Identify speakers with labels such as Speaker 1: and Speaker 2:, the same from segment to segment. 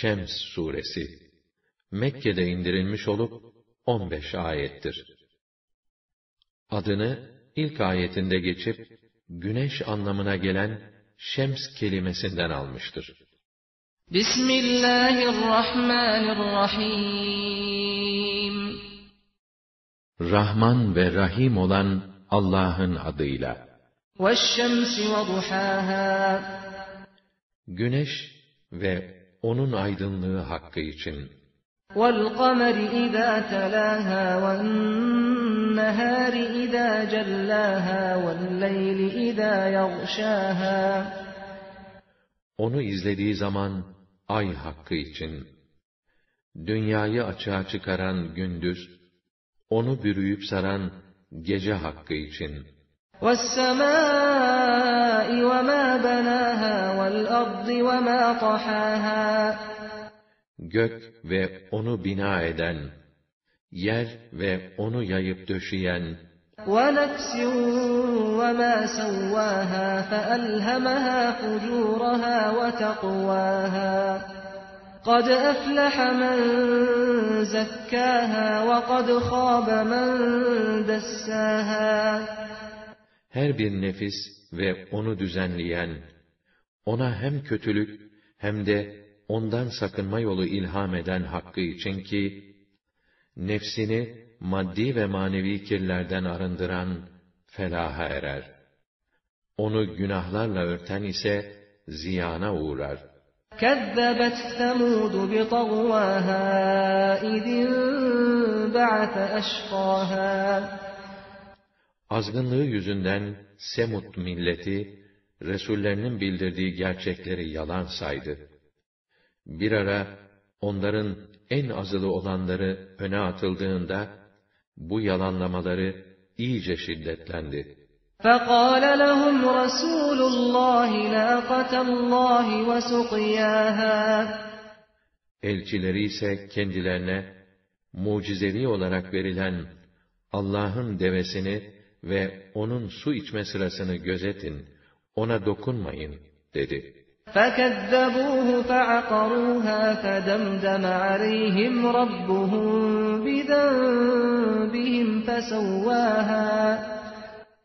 Speaker 1: Şems suresi Mekke'de indirilmiş olup 15 ayettir. Adını ilk ayetinde geçip güneş anlamına gelen şems kelimesinden almıştır.
Speaker 2: Bismillahirrahmanirrahim
Speaker 1: Rahman ve Rahim olan Allah'ın adıyla. Güneş ve onun aydınlığı hakkı için.
Speaker 2: وَالْقَمَرِ إِذَا تَلَاهَا وَالنَّهَارِ إِذَا جَلَّاهَا وَاللَّيْلِ إِذَا يَغْشَاهَا
Speaker 1: Onu izlediği zaman ay hakkı için, dünyayı açığa çıkaran gündüz, onu bürüyüp saran gece hakkı için,
Speaker 2: وَالسَّمَاءِ وَمَا بَنَاهَا وَالْأَرْضِ وَمَا طَحَاهَا.
Speaker 1: Gök ve onu bina eden, yer ve onu yayıp döşeyen,
Speaker 2: وَنَفْسٍ وَمَا سَوَّاهَا فَأَلْهَمَهَا فُجُورَهَا وَتَقْوَاهَا. قَدْ أَفْلَحَ مَنْ زَكَّاهَا وَقَدْ خَابَ مَنْ دَسَّاهَا.
Speaker 1: her bir nefis ve onu düzenleyen, ona hem kötülük hem de ondan sakınma yolu ilham eden hakkı için ki, nefsini maddi ve manevi kirlerden arındıran felaha erer. Onu günahlarla örten ise ziyana uğrar.
Speaker 2: كَذَّبَتْ ثَمُودُ بِطَغْوَاهَا إِذِ انبَعَثَ أَشْقَاهَا
Speaker 1: Azgınlığı yüzünden Semut milleti, Resullerinin bildirdiği gerçekleri yalan saydı. Bir ara, onların en azılı olanları öne atıldığında, bu yalanlamaları iyice şiddetlendi.
Speaker 2: فَقَالَ لَهُمْ رَسُولُ اللّٰهِ نَاقَةَ اللّٰهِ وَسُقْيَاهَا
Speaker 1: Elçileri ise kendilerine, mucizevi olarak verilen Allah'ın devesini ve onun su içme sırasını gözetin, ona dokunmayın, dedi.
Speaker 2: فَكَذَّبُوهُ فَعَقَرُوهَا فَدَمْدَمَ عَلَيْهِمْ رَبُّهُمْ بِذَنبِهِمْ فَسَوَّاهَا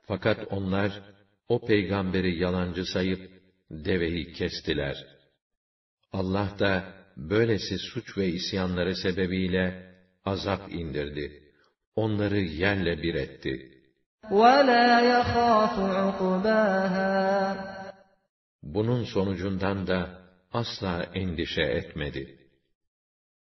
Speaker 1: Fakat onlar, o peygamberi yalancı sayıp, deveyi kestiler. Allah da, böylesi suç ve isyanları sebebiyle, azap indirdi. Onları yerle bir etti.
Speaker 2: وَلَا يَخَافُ عُقْبَاهَا
Speaker 1: Bunun sonucundan da asla endişe etmedi.